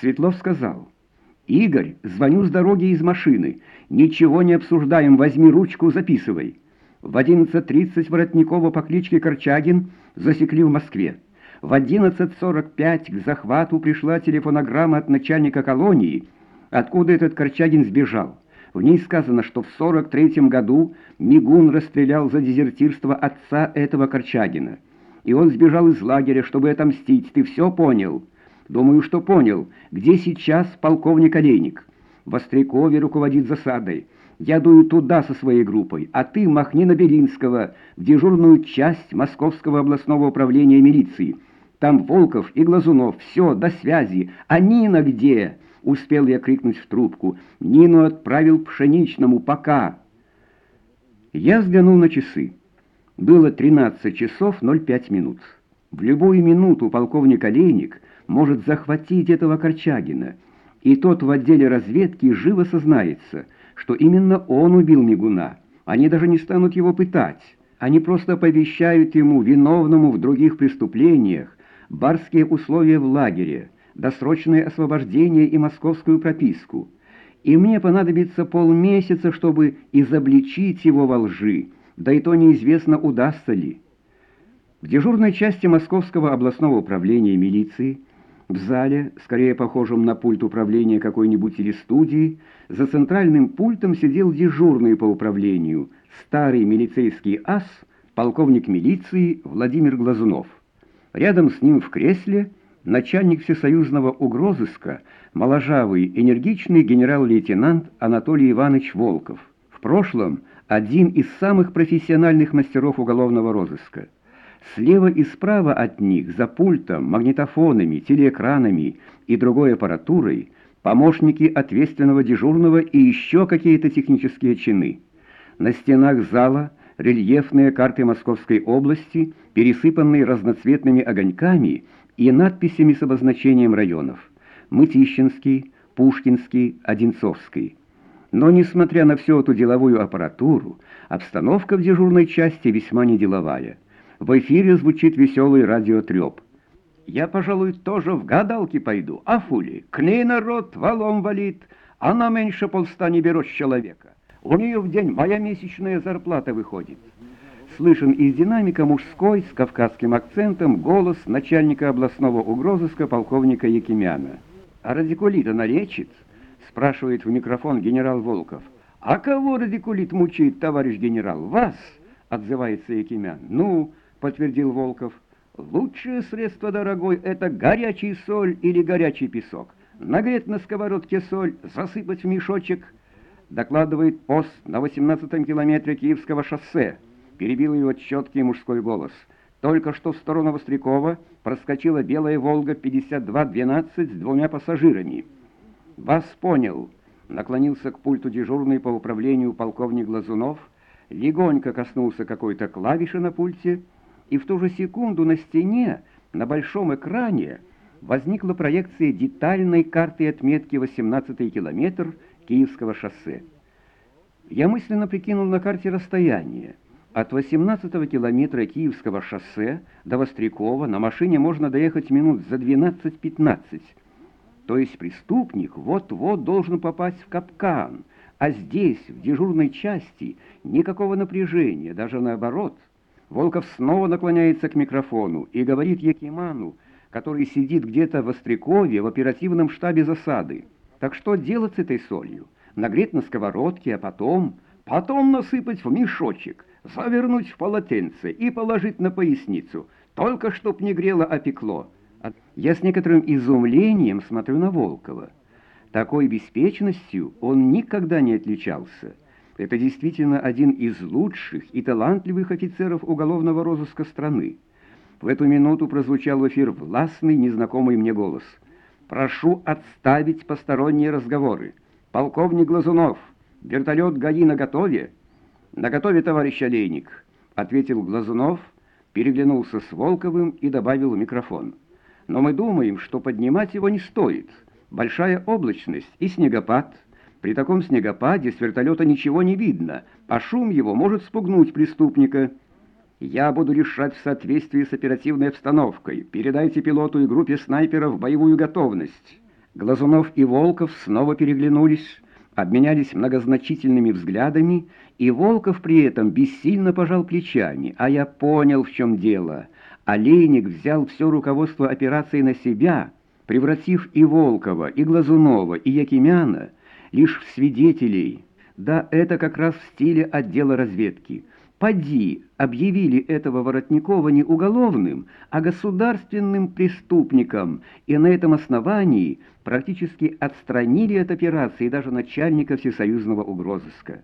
Светлов сказал, «Игорь, звоню с дороги из машины. Ничего не обсуждаем, возьми ручку, записывай». В 11.30 Воротникова по кличке Корчагин засекли в Москве. В 11.45 к захвату пришла телефонограмма от начальника колонии, откуда этот Корчагин сбежал. В ней сказано, что в 43 году Мигун расстрелял за дезертирство отца этого Корчагина. И он сбежал из лагеря, чтобы отомстить. Ты все понял? Думаю, что понял. Где сейчас полковник Олейник? В Острякове руководит засадой. Я дую туда со своей группой, а ты махни на Белинского, в дежурную часть Московского областного управления милиции. Там Волков и Глазунов. Все, до связи. А Нина где?» Успел я крикнуть в трубку. Нину отправил Пшеничному. Пока. Я взглянул на часы. Было 13 часов 05 минут. В любую минуту полковник Олейник может захватить этого Корчагина, и тот в отделе разведки живо сознается, что именно он убил Мигуна. Они даже не станут его пытать. Они просто повещают ему, виновному в других преступлениях, барские условия в лагере, досрочное освобождение и московскую прописку. И мне понадобится полмесяца, чтобы изобличить его во лжи, да и то неизвестно, удастся ли. В дежурной части Московского областного управления милиции в зале, скорее похожем на пульт управления какой-нибудь телестудии, за центральным пультом сидел дежурный по управлению, старый милицейский ас, полковник милиции Владимир Глазунов. Рядом с ним в кресле начальник всесоюзного угрозыска, моложавый, энергичный генерал-лейтенант Анатолий Иванович Волков. В прошлом один из самых профессиональных мастеров уголовного розыска. Слева и справа от них, за пультом, магнитофонами, телеэкранами и другой аппаратурой, помощники ответственного дежурного и еще какие-то технические чины. На стенах зала рельефные карты Московской области, пересыпанные разноцветными огоньками и надписями с обозначением районов. Мытищинский, Пушкинский, Одинцовский. Но, несмотря на всю эту деловую аппаратуру, обстановка в дежурной части весьма неделовая. В эфире звучит веселый радиотреп. «Я, пожалуй, тоже в гадалки пойду. А фули, к ней народ валом валит, она меньше полста не берет человека. У нее в день моя месячная зарплата выходит». Слышен из динамика мужской с кавказским акцентом голос начальника областного угрозыска полковника Якимяна. «А радикулит она лечит?» — спрашивает в микрофон генерал Волков. «А кого радикулит мучает, товарищ генерал? Вас?» — отзывается Якимян. «Ну...» подтвердил Волков. «Лучшее средство, дорогой, это горячий соль или горячий песок. Нагреть на сковородке соль, засыпать в мешочек». Докладывает пост на 18-м километре Киевского шоссе. Перебил его четкий мужской голос. Только что в сторону Вострякова проскочила белая «Волга» 5212 с двумя пассажирами. «Вас понял», — наклонился к пульту дежурный по управлению полковник Глазунов, легонько коснулся какой-то клавиши на пульте, и в ту же секунду на стене, на большом экране, возникла проекция детальной карты отметки 18-й километр Киевского шоссе. Я мысленно прикинул на карте расстояние. От 18-го километра Киевского шоссе до Вострякова на машине можно доехать минут за 12-15. То есть преступник вот-вот должен попасть в капкан, а здесь, в дежурной части, никакого напряжения, даже наоборот – Волков снова наклоняется к микрофону и говорит Якиману, который сидит где-то в Острякове в оперативном штабе засады. Так что делать с этой солью? Нагреть на сковородке, а потом... Потом насыпать в мешочек, завернуть в полотенце и положить на поясницу, только чтоб не грело, а пекло. Я с некоторым изумлением смотрю на Волкова. Такой беспечностью он никогда не отличался. Это действительно один из лучших и талантливых офицеров уголовного розыска страны. В эту минуту прозвучал в эфир властный, незнакомый мне голос. «Прошу отставить посторонние разговоры. Полковник Глазунов, вертолет ГАИ на готове?» «На готове, товарищ Олейник», — ответил Глазунов, переглянулся с Волковым и добавил в микрофон. «Но мы думаем, что поднимать его не стоит. Большая облачность и снегопад — при таком снегопаде с вертолета ничего не видно, а шум его может спугнуть преступника. Я буду решать в соответствии с оперативной обстановкой. Передайте пилоту и группе снайперов боевую готовность. Глазунов и Волков снова переглянулись, обменялись многозначительными взглядами, и Волков при этом бессильно пожал плечами. А я понял, в чем дело. Олейник взял все руководство операции на себя, превратив и Волкова, и Глазунова, и Якимяна лишь в свидетелей. Да, это как раз в стиле отдела разведки. Поди, объявили этого Воротникова не уголовным, а государственным преступником, и на этом основании практически отстранили от операции даже начальника всесоюзного угрозыска.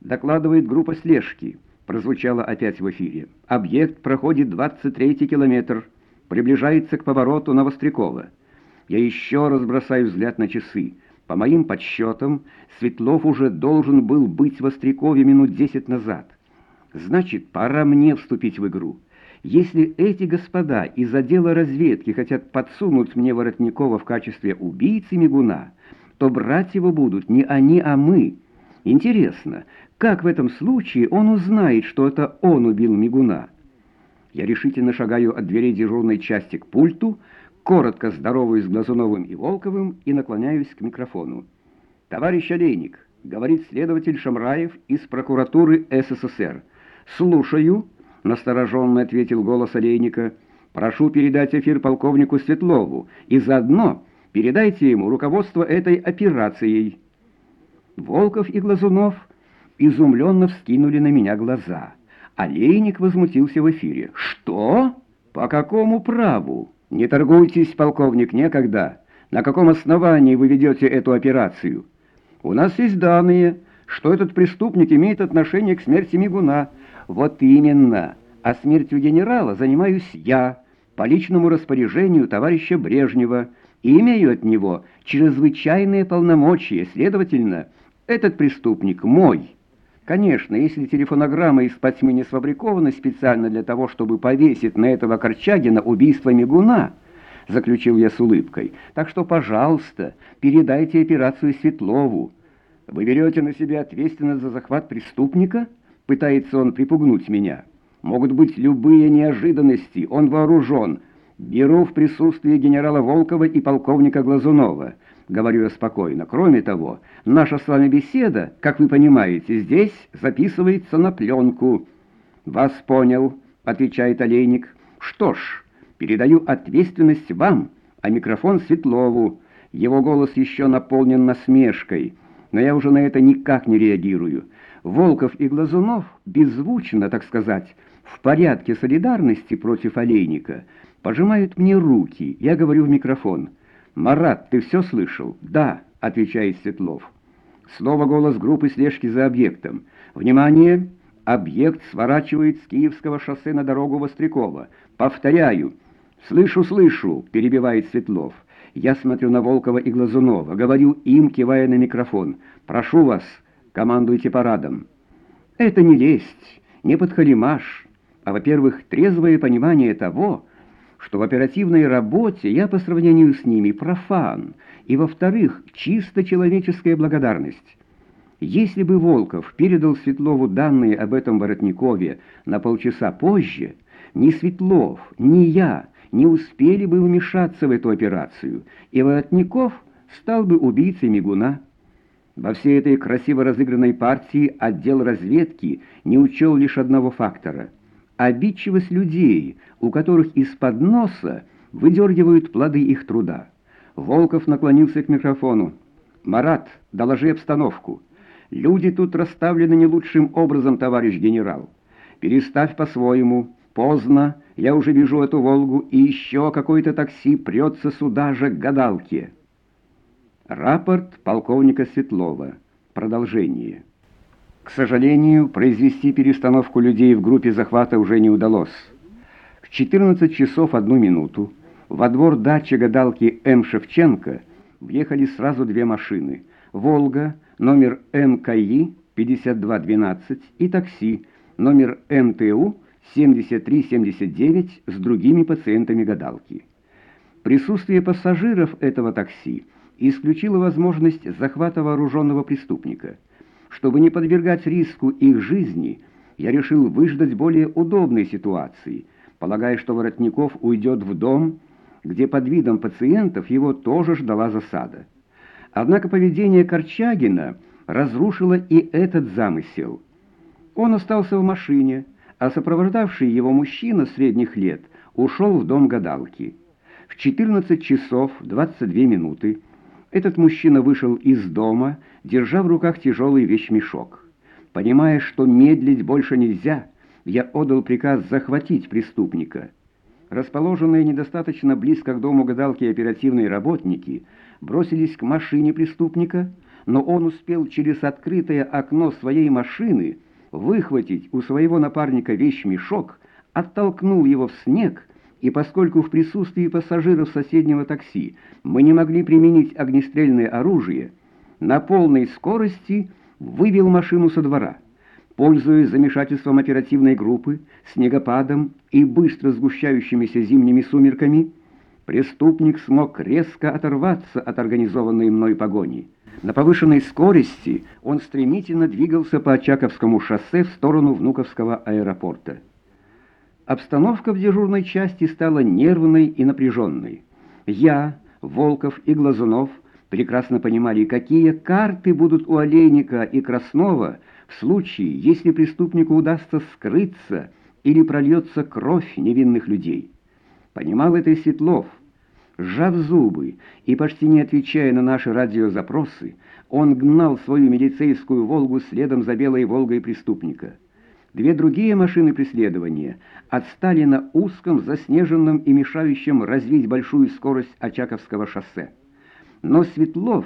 Докладывает группа слежки. Прозвучало опять в эфире. Объект проходит 23-й километр, приближается к повороту на Вострякова. Я еще раз бросаю взгляд на часы. По моим подсчетам, Светлов уже должен был быть в Вострякове минут 10 назад. Значит, пора мне вступить в игру. Если эти господа из отдела разведки хотят подсунуть мне Воротникова в качестве убийцы Мигуна, то брать его будут не они, а мы. Интересно, как в этом случае он узнает, что это он убил Мигуна? Я решительно шагаю от дверей дежурной части к пульту, коротко здороваюсь с Глазуновым и Волковым и наклоняюсь к микрофону. «Товарищ Олейник», — говорит следователь Шамраев из прокуратуры СССР, — «Слушаю», — настороженно ответил голос Олейника. «Прошу передать эфир полковнику Светлову и заодно передайте ему руководство этой операцией». Волков и Глазунов изумленно вскинули на меня глаза. Олейник возмутился в эфире. «Что? По какому праву? Не торгуйтесь, полковник, некогда. На каком основании вы ведете эту операцию? У нас есть данные, что этот преступник имеет отношение к смерти Мигуна». Вот именно. А смертью генерала занимаюсь я, по личному распоряжению товарища Брежнева, и имею от него чрезвычайные полномочия, следовательно, этот преступник мой. Конечно, если телефонограмма из-под тьмы не сфабрикована специально для того, чтобы повесить на этого Корчагина убийство Мигуна, заключил я с улыбкой. Так что, пожалуйста, передайте операцию Светлову. Вы берете на себя ответственность за захват преступника? Пытается он припугнуть меня. Могут быть любые неожиданности, он вооружен. Беру в присутствии генерала Волкова и полковника Глазунова. Говорю я спокойно. Кроме того, наша с вами беседа, как вы понимаете, здесь записывается на пленку. «Вас понял», — отвечает Олейник. «Что ж, передаю ответственность вам, а микрофон Светлову. Его голос еще наполнен насмешкой, но я уже на это никак не реагирую». Волков и Глазунов беззвучно, так сказать, в порядке солидарности против Олейника, пожимают мне руки. Я говорю в микрофон. «Марат, ты все слышал?» «Да», — отвечает Светлов. Слово голос группы слежки за объектом. «Внимание! Объект сворачивает с Киевского шоссе на дорогу Вострякова. Повторяю!» «Слышу, слышу!» — перебивает Светлов. Я смотрю на Волкова и Глазунова, говорю им, кивая на микрофон. «Прошу вас!» командуйте парадом. Это не лесть, не подхалимаш, а, во-первых, трезвое понимание того, что в оперативной работе я по сравнению с ними профан, и, во-вторых, чисто человеческая благодарность. Если бы Волков передал Светлову данные об этом Воротникове на полчаса позже, ни Светлов, ни я не успели бы вмешаться в эту операцию, и Воротников стал бы убийцей Мигуна. Во всей этой красиво разыгранной партии отдел разведки не учел лишь одного фактора — обидчивость людей, у которых из-под носа выдергивают плоды их труда. Волков наклонился к микрофону. «Марат, доложи обстановку. Люди тут расставлены не лучшим образом, товарищ генерал. Переставь по-своему. Поздно, я уже вижу эту «Волгу», и еще какое-то такси прется сюда же к гадалке». Рапорт полковника Светлова. Продолжение. К сожалению, произвести перестановку людей в группе захвата уже не удалось. В 14 часов одну минуту во двор дачи гадалки М. Шевченко въехали сразу две машины. «Волга», номер МКИ 5212 и такси, номер МТУ 7379 с другими пациентами гадалки. Присутствие пассажиров этого такси – исключила возможность захвата вооруженного преступника. Чтобы не подвергать риску их жизни, я решил выждать более удобной ситуации, полагая, что Воротников уйдет в дом, где под видом пациентов его тоже ждала засада. Однако поведение Корчагина разрушило и этот замысел. Он остался в машине, а сопровождавший его мужчина средних лет ушел в дом гадалки. В 14 часов 22 минуты этот мужчина вышел из дома, держа в руках тяжелый вещмешок. Понимая, что медлить больше нельзя, я отдал приказ захватить преступника. Расположенные недостаточно близко к дому гадалки оперативные работники бросились к машине преступника, но он успел через открытое окно своей машины выхватить у своего напарника вещмешок, оттолкнул его в снег, и поскольку в присутствии пассажиров соседнего такси мы не могли применить огнестрельное оружие, на полной скорости вывел машину со двора. Пользуясь замешательством оперативной группы, снегопадом и быстро сгущающимися зимними сумерками, преступник смог резко оторваться от организованной мной погони. На повышенной скорости он стремительно двигался по Очаковскому шоссе в сторону Внуковского аэропорта. Обстановка в дежурной части стала нервной и напряженной. Я, Волков и Глазунов прекрасно понимали, какие карты будут у Олейника и Краснова в случае, если преступнику удастся скрыться или прольется кровь невинных людей. Понимал это и Светлов – Сжав зубы и почти не отвечая на наши радиозапросы, он гнал свою милицейскую «Волгу» следом за белой «Волгой» преступника. Две другие машины преследования отстали на узком, заснеженном и мешающем развить большую скорость Очаковского шоссе. Но Светлов,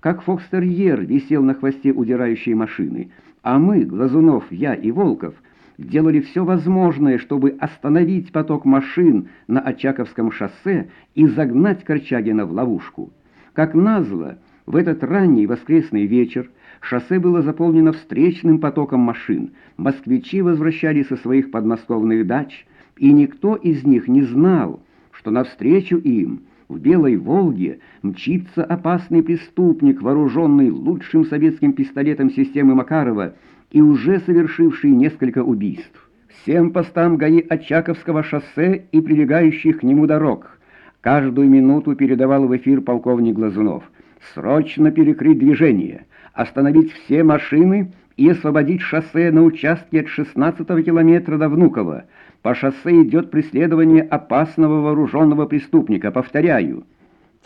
как фокстерьер, висел на хвосте удирающей машины, а мы, Глазунов, я и Волков — делали все возможное, чтобы остановить поток машин на Очаковском шоссе и загнать Корчагина в ловушку. Как назло, в этот ранний воскресный вечер шоссе было заполнено встречным потоком машин, москвичи возвращались со своих подмосковных дач, и никто из них не знал, что навстречу им в Белой Волге мчится опасный преступник, вооруженный лучшим советским пистолетом системы Макарова, и уже совершивший несколько убийств. Всем постам ГАИ Очаковского шоссе и прилегающих к нему дорог. Каждую минуту передавал в эфир полковник Глазунов. Срочно перекрыть движение, остановить все машины и освободить шоссе на участке от 16 километра до Внуково. По шоссе идет преследование опасного вооруженного преступника, повторяю.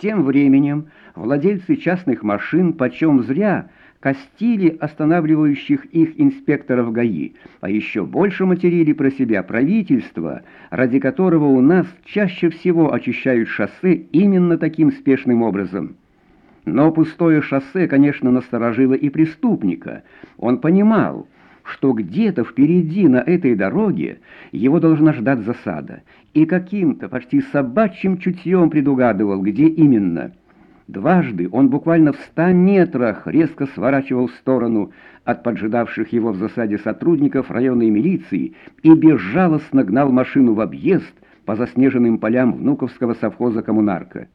Тем временем владельцы частных машин почем зря костили останавливающих их инспекторов ГАИ, а еще больше материли про себя правительство, ради которого у нас чаще всего очищают шоссе именно таким спешным образом. Но пустое шоссе, конечно, насторожило и преступника. Он понимал, что где-то впереди на этой дороге его должна ждать засада, и каким-то почти собачьим чутьем предугадывал, где именно – Дважды он буквально в ста метрах резко сворачивал в сторону от поджидавших его в засаде сотрудников районной милиции и безжалостно гнал машину в объезд по заснеженным полям внуковского совхоза «Коммунарка».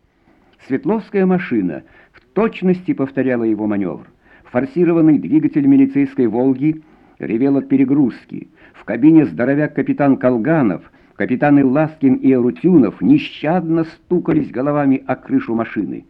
Светловская машина в точности повторяла его маневр. Форсированный двигатель милицейской «Волги» ревел от перегрузки. В кабине здоровяк капитан Колганов, капитаны Ласкин и Арутюнов нещадно стукались головами о крышу машины.